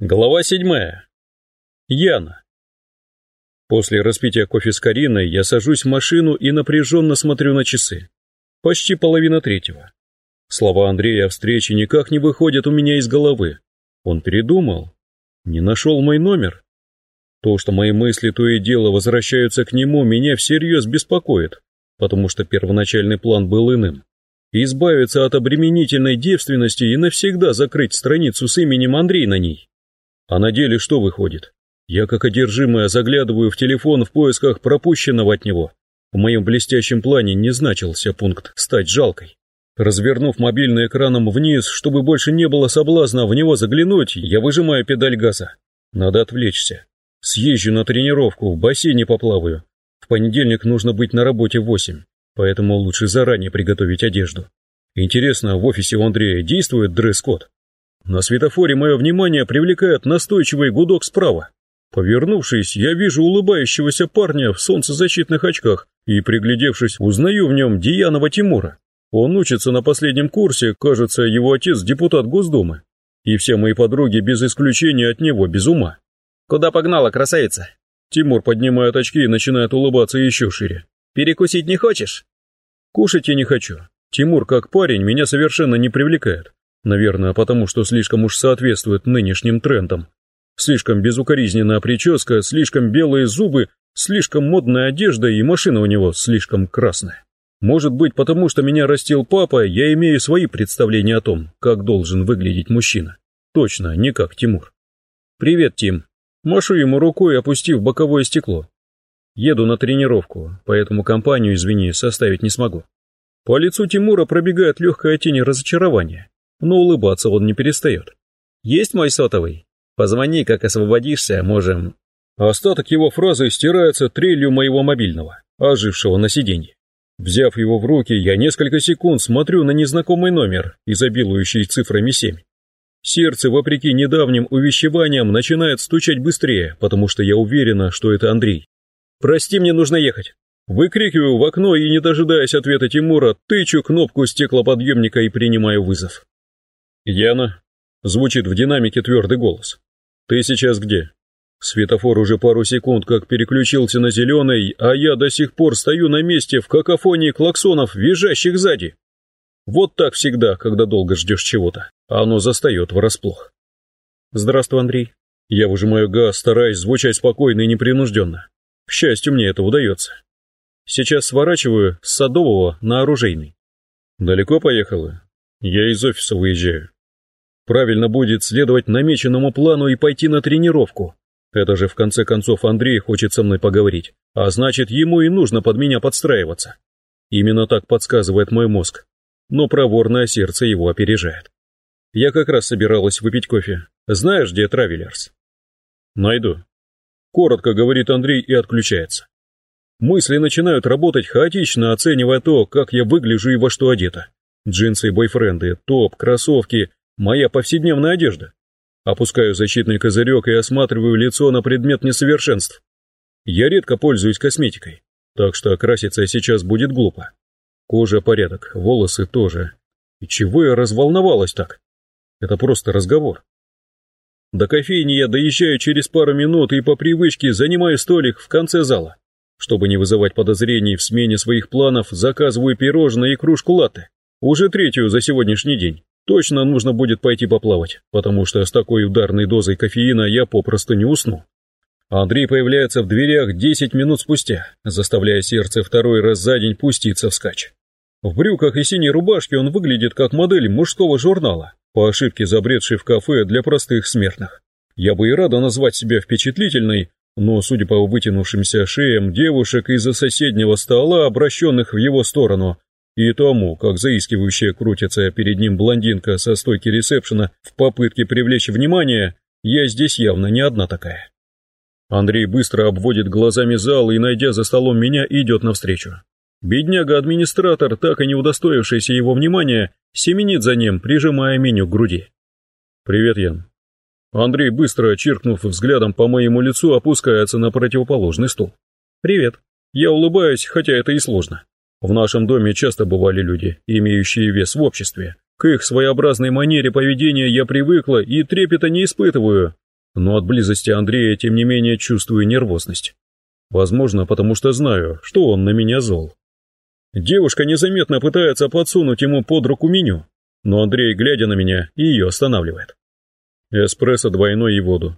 Глава седьмая. Яна. После распития кофе с Кариной я сажусь в машину и напряженно смотрю на часы. Почти половина третьего. Слова Андрея о встрече никак не выходят у меня из головы. Он передумал. Не нашел мой номер. То, что мои мысли то и дело возвращаются к нему, меня всерьез беспокоит, потому что первоначальный план был иным. Избавиться от обременительной девственности и навсегда закрыть страницу с именем Андрей на ней. А на деле что выходит? Я как одержимая заглядываю в телефон в поисках пропущенного от него. В моем блестящем плане не значился пункт «стать жалкой». Развернув мобильный экраном вниз, чтобы больше не было соблазна в него заглянуть, я выжимаю педаль газа. Надо отвлечься. Съезжу на тренировку, в бассейне поплаваю. В понедельник нужно быть на работе в восемь, поэтому лучше заранее приготовить одежду. Интересно, в офисе у Андрея действует дресс-код? На светофоре мое внимание привлекает настойчивый гудок справа. Повернувшись, я вижу улыбающегося парня в солнцезащитных очках и, приглядевшись, узнаю в нем Диянова Тимура. Он учится на последнем курсе, кажется, его отец депутат Госдумы. И все мои подруги без исключения от него без ума. «Куда погнала, красавица?» Тимур поднимает очки и начинает улыбаться еще шире. «Перекусить не хочешь?» «Кушать я не хочу. Тимур, как парень, меня совершенно не привлекает. Наверное, потому что слишком уж соответствует нынешним трендам. Слишком безукоризненная прическа, слишком белые зубы, слишком модная одежда и машина у него слишком красная. Может быть, потому что меня растил папа, я имею свои представления о том, как должен выглядеть мужчина. Точно, не как Тимур. «Привет, Тим». Машу ему рукой, опустив боковое стекло. Еду на тренировку, поэтому компанию, извини, составить не смогу. По лицу Тимура пробегает легкая тень разочарования но улыбаться он не перестает. «Есть мой сотовый? Позвони, как освободишься, можем...» Остаток его фразы стирается трелью моего мобильного, ожившего на сиденье. Взяв его в руки, я несколько секунд смотрю на незнакомый номер, изобилующий цифрами 7. Сердце, вопреки недавним увещеваниям, начинает стучать быстрее, потому что я уверена, что это Андрей. «Прости, мне нужно ехать!» Выкрикиваю в окно и, не дожидаясь ответа Тимура, тычу кнопку стеклоподъемника и принимаю вызов. «Яна?» — звучит в динамике твердый голос. «Ты сейчас где?» Светофор уже пару секунд как переключился на зеленый, а я до сих пор стою на месте в какофонии клаксонов, визжащих сзади. Вот так всегда, когда долго ждешь чего-то, а оно застает врасплох. «Здравствуй, Андрей». Я выжимаю газ, стараясь звучать спокойно и непринужденно. К счастью, мне это удается. Сейчас сворачиваю с Садового на Оружейный. Далеко поехала? Я из офиса выезжаю. Правильно будет следовать намеченному плану и пойти на тренировку. Это же в конце концов Андрей хочет со мной поговорить, а значит ему и нужно под меня подстраиваться. Именно так подсказывает мой мозг, но проворное сердце его опережает. Я как раз собиралась выпить кофе. Знаешь, где Травелерс? Найду. Коротко говорит Андрей и отключается. Мысли начинают работать хаотично, оценивая то, как я выгляжу и во что одета. Джинсы и бойфренды, топ, кроссовки, Моя повседневная одежда. Опускаю защитный козырек и осматриваю лицо на предмет несовершенств. Я редко пользуюсь косметикой, так что окраситься сейчас будет глупо. Кожа порядок, волосы тоже. И чего я разволновалась так? Это просто разговор. До кофейни я доезжаю через пару минут и по привычке занимаю столик в конце зала. Чтобы не вызывать подозрений в смене своих планов, заказываю пирожное и кружку латте. Уже третью за сегодняшний день. Точно нужно будет пойти поплавать, потому что с такой ударной дозой кофеина я попросту не усну. Андрей появляется в дверях 10 минут спустя, заставляя сердце второй раз за день пуститься вскачь. В брюках и синей рубашке он выглядит как модель мужского журнала, по ошибке забредший в кафе для простых смертных. Я бы и рада назвать себя впечатлительной, но, судя по вытянувшимся шеям девушек из-за соседнего стола, обращенных в его сторону, и тому, как заискивающая крутится перед ним блондинка со стойки ресепшена в попытке привлечь внимание, я здесь явно не одна такая. Андрей быстро обводит глазами зал и, найдя за столом меня, идет навстречу. Бедняга-администратор, так и не удостоившийся его внимания, семенит за ним, прижимая меню к груди. «Привет, Ян». Андрей, быстро чиркнув взглядом по моему лицу, опускается на противоположный стул. «Привет». Я улыбаюсь, хотя это и сложно. В нашем доме часто бывали люди, имеющие вес в обществе. К их своеобразной манере поведения я привыкла и трепета не испытываю, но от близости Андрея, тем не менее, чувствую нервозность. Возможно, потому что знаю, что он на меня зол. Девушка незаметно пытается подсунуть ему под руку меню, но Андрей, глядя на меня, ее останавливает. Эспрессо двойной и воду.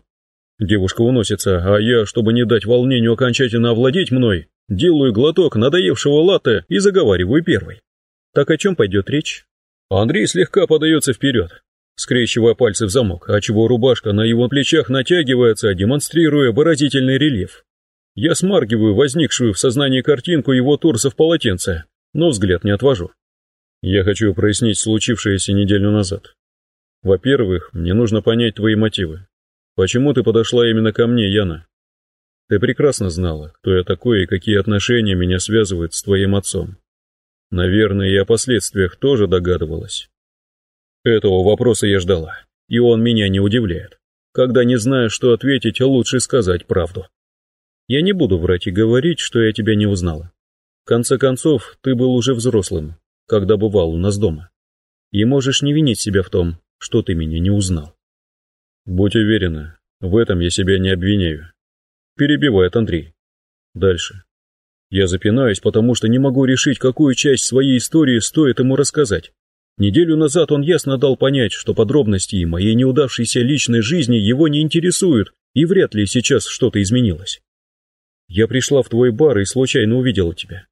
Девушка уносится, а я, чтобы не дать волнению окончательно овладеть мной, делаю глоток надоевшего латте и заговариваю первый. Так о чем пойдет речь? Андрей слегка подается вперед, скрещивая пальцы в замок, отчего рубашка на его плечах натягивается, демонстрируя выразительный рельеф. Я смаргиваю возникшую в сознании картинку его торса в полотенце, но взгляд не отвожу. Я хочу прояснить случившееся неделю назад. Во-первых, мне нужно понять твои мотивы. Почему ты подошла именно ко мне, Яна? Ты прекрасно знала, кто я такой и какие отношения меня связывают с твоим отцом. Наверное, и о последствиях тоже догадывалась. Этого вопроса я ждала, и он меня не удивляет. Когда не знаю, что ответить, лучше сказать правду. Я не буду врать и говорить, что я тебя не узнала. В конце концов, ты был уже взрослым, когда бывал у нас дома. И можешь не винить себя в том, что ты меня не узнал. Будь уверена, в этом я себя не обвиняю. Перебивает Андрей. Дальше. Я запинаюсь, потому что не могу решить, какую часть своей истории стоит ему рассказать. Неделю назад он ясно дал понять, что подробности моей неудавшейся личной жизни его не интересуют, и вряд ли сейчас что-то изменилось. Я пришла в твой бар и случайно увидела тебя.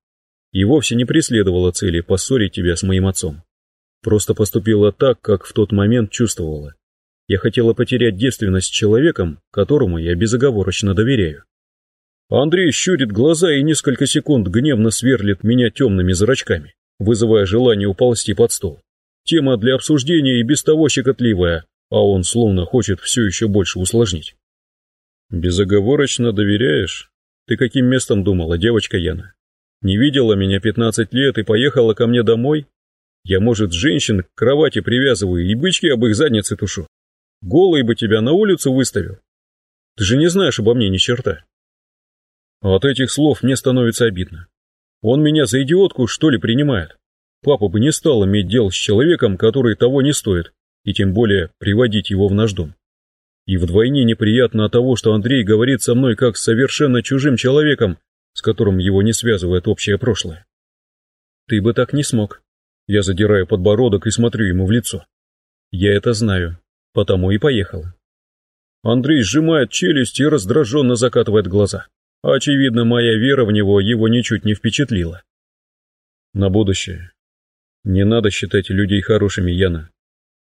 И вовсе не преследовала цели поссорить тебя с моим отцом. Просто поступила так, как в тот момент чувствовала. Я хотела потерять девственность человеком, которому я безоговорочно доверяю. Андрей щурит глаза и несколько секунд гневно сверлит меня темными зрачками, вызывая желание уползти под стол. Тема для обсуждения и без того щекотливая, а он словно хочет все еще больше усложнить. «Безоговорочно доверяешь?» Ты каким местом думала, девочка Яна? Не видела меня 15 лет и поехала ко мне домой? Я, может, женщин к кровати привязываю и бычки об их заднице тушу. Голый бы тебя на улицу выставил. Ты же не знаешь обо мне ни черта. От этих слов мне становится обидно. Он меня за идиотку, что ли, принимает? Папа бы не стал иметь дел с человеком, который того не стоит, и тем более приводить его в наш дом. И вдвойне неприятно от того, что Андрей говорит со мной как с совершенно чужим человеком, с которым его не связывает общее прошлое. Ты бы так не смог. Я задираю подбородок и смотрю ему в лицо. Я это знаю, потому и поехала. Андрей сжимает челюсть и раздраженно закатывает глаза. Очевидно, моя вера в него его ничуть не впечатлила. На будущее. Не надо считать людей хорошими, Яна.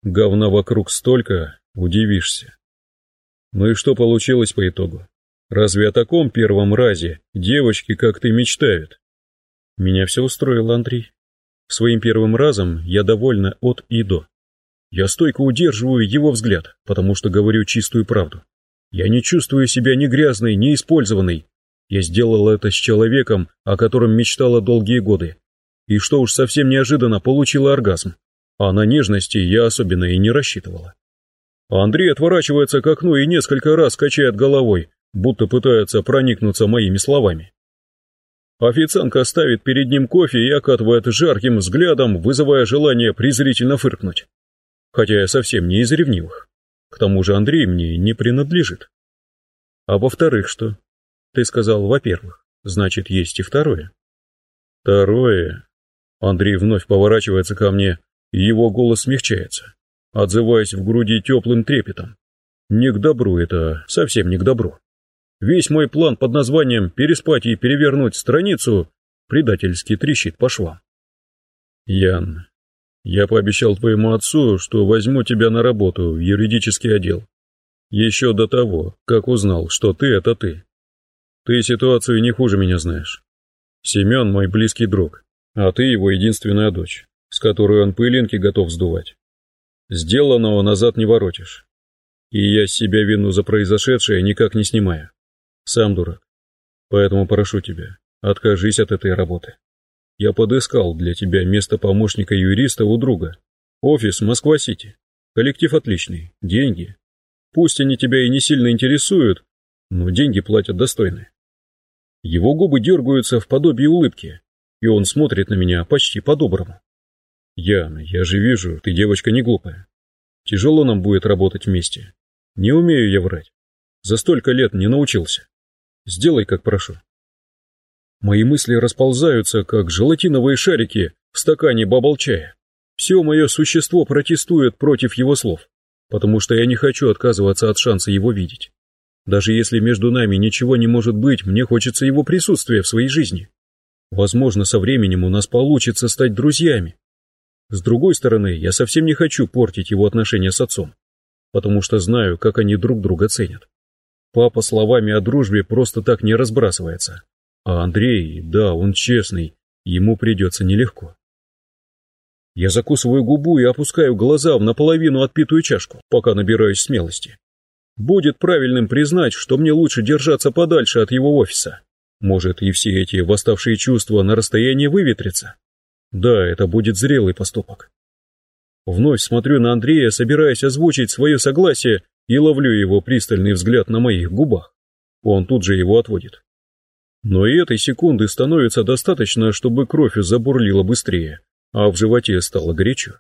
Говна вокруг столько, удивишься. Ну и что получилось по итогу? Разве о таком первом разе девочки, как ты, мечтают? Меня все устроило, Андрей. Своим первым разом я довольна от и до. Я стойко удерживаю его взгляд, потому что говорю чистую правду. Я не чувствую себя ни грязной, ни использованной. Я сделала это с человеком, о котором мечтала долгие годы. И что уж совсем неожиданно получила оргазм. А на нежности я особенно и не рассчитывала. Андрей отворачивается к окну и несколько раз качает головой, будто пытается проникнуться моими словами. Официантка ставит перед ним кофе и окатывает жарким взглядом, вызывая желание презрительно фыркнуть. Хотя я совсем не из ревнивых. К тому же Андрей мне не принадлежит. А во-вторых, что? Ты сказал, во-первых, значит, есть и второе. Второе. Андрей вновь поворачивается ко мне, и его голос смягчается отзываясь в груди теплым трепетом. Не к добру это, совсем не к добру. Весь мой план под названием «переспать и перевернуть страницу» предательски трещит по швам. Ян, я пообещал твоему отцу, что возьму тебя на работу в юридический отдел. Еще до того, как узнал, что ты — это ты. Ты ситуацию не хуже меня знаешь. Семен мой близкий друг, а ты его единственная дочь, с которой он пылинки готов сдувать. Сделанного назад не воротишь. И я с себя вину за произошедшее никак не снимаю. Сам дурак. Поэтому прошу тебя, откажись от этой работы. Я подыскал для тебя место помощника юриста у друга. Офис Москва-Сити. Коллектив отличный, деньги. Пусть они тебя и не сильно интересуют, но деньги платят достойные. Его губы дергаются в подобии улыбки, и он смотрит на меня почти по-доброму. Яна, я же вижу, ты девочка не глупая. Тяжело нам будет работать вместе. Не умею я врать. За столько лет не научился. Сделай, как прошу. Мои мысли расползаются, как желатиновые шарики в стакане бабл-чая. Все мое существо протестует против его слов, потому что я не хочу отказываться от шанса его видеть. Даже если между нами ничего не может быть, мне хочется его присутствия в своей жизни. Возможно, со временем у нас получится стать друзьями. С другой стороны, я совсем не хочу портить его отношения с отцом, потому что знаю, как они друг друга ценят. Папа словами о дружбе просто так не разбрасывается. А Андрей, да, он честный, ему придется нелегко. Я закусываю губу и опускаю глаза в наполовину отпитую чашку, пока набираюсь смелости. Будет правильным признать, что мне лучше держаться подальше от его офиса. Может, и все эти восставшие чувства на расстоянии выветрятся? Да, это будет зрелый поступок. Вновь смотрю на Андрея, собираясь озвучить свое согласие, и ловлю его пристальный взгляд на моих губах. Он тут же его отводит. Но и этой секунды становится достаточно, чтобы кровь забурлила быстрее, а в животе стало горячо.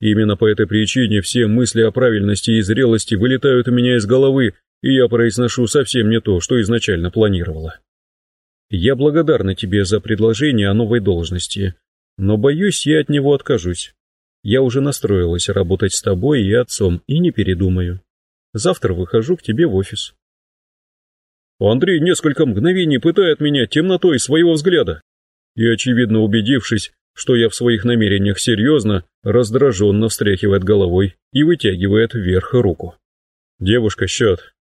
Именно по этой причине все мысли о правильности и зрелости вылетают у меня из головы, и я произношу совсем не то, что изначально планировала. Я благодарна тебе за предложение о новой должности, но боюсь, я от него откажусь. Я уже настроилась работать с тобой и отцом и не передумаю. Завтра выхожу к тебе в офис. Андрей несколько мгновений пытает меня темнотой своего взгляда и, очевидно убедившись, что я в своих намерениях серьезно, раздраженно встряхивает головой и вытягивает вверх руку. «Девушка, счет.